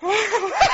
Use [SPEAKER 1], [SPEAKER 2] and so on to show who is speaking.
[SPEAKER 1] Ha